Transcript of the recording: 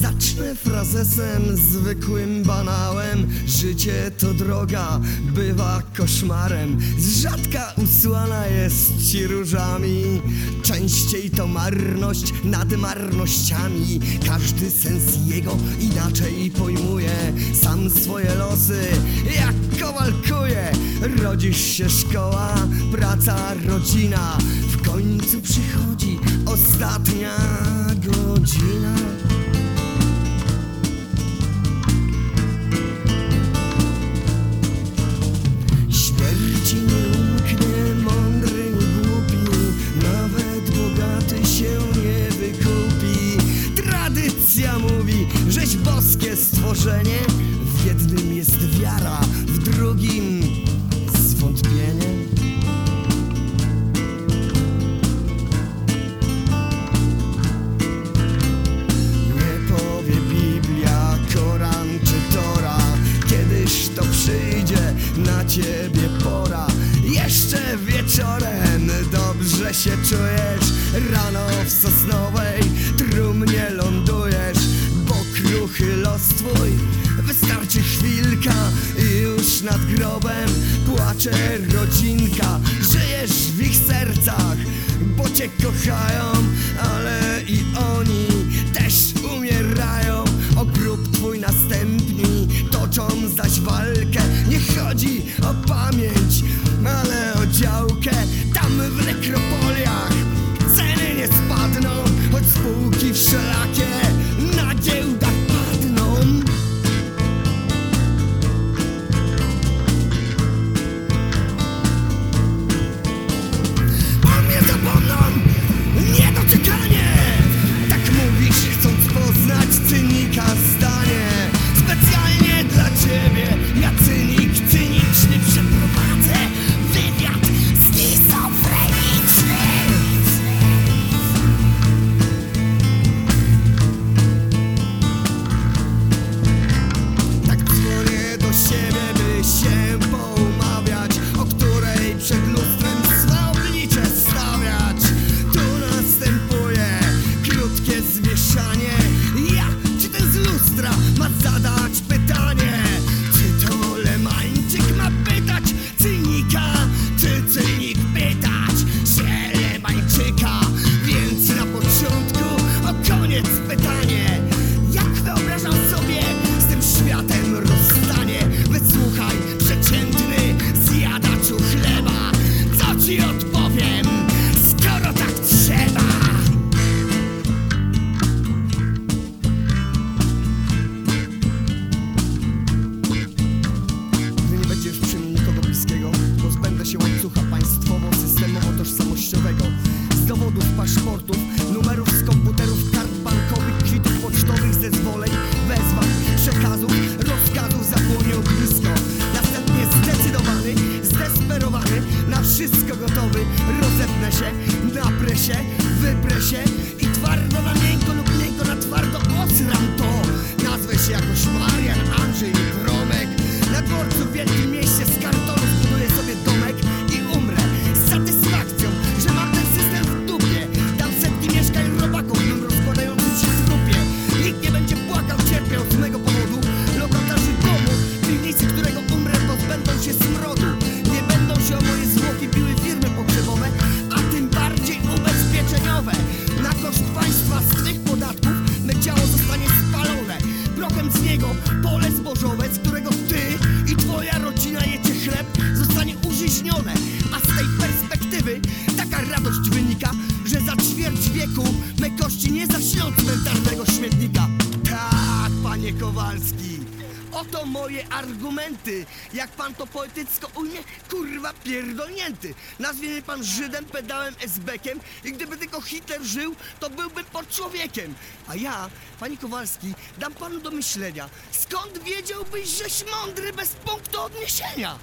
Zacznę frazesem zwykłym banałem. Życie to droga, bywa koszmarem. Z rzadka usłana jest ci różami. Częściej to marność nad marnościami. Każdy sens jego inaczej pojmuje. Sam swoje losy jak kowalkuje Rodzisz się szkoła, praca, rodzina. W końcu przychodzi ostatnia godzina W jednym jest wiara, w drugim zwątpienie. Nie powie Biblia, Koran czy Tora. Kiedyś to przyjdzie na ciebie pora. Jeszcze wieczorem dobrze się czujesz. Rano w sosnowej trumnie lądujesz nad grobem Płacze rodzinka. Żyjesz w ich sercach Bo cię kochają Ale i oni też umierają. O grób twój następni Toczą zaś walkę. Nie chodzi o pamięć Ale o działkę Kowalski Oto moje argumenty. Jak pan to poetycko ujmie, kurwa pierdolnięty. Nazwie mnie pan Żydem, pedałem, esbekiem i gdyby tylko Hitler żył, to byłbym pod człowiekiem. A ja, panie Kowalski, dam panu do myślenia. Skąd wiedziałbyś, żeś mądry bez punktu odniesienia?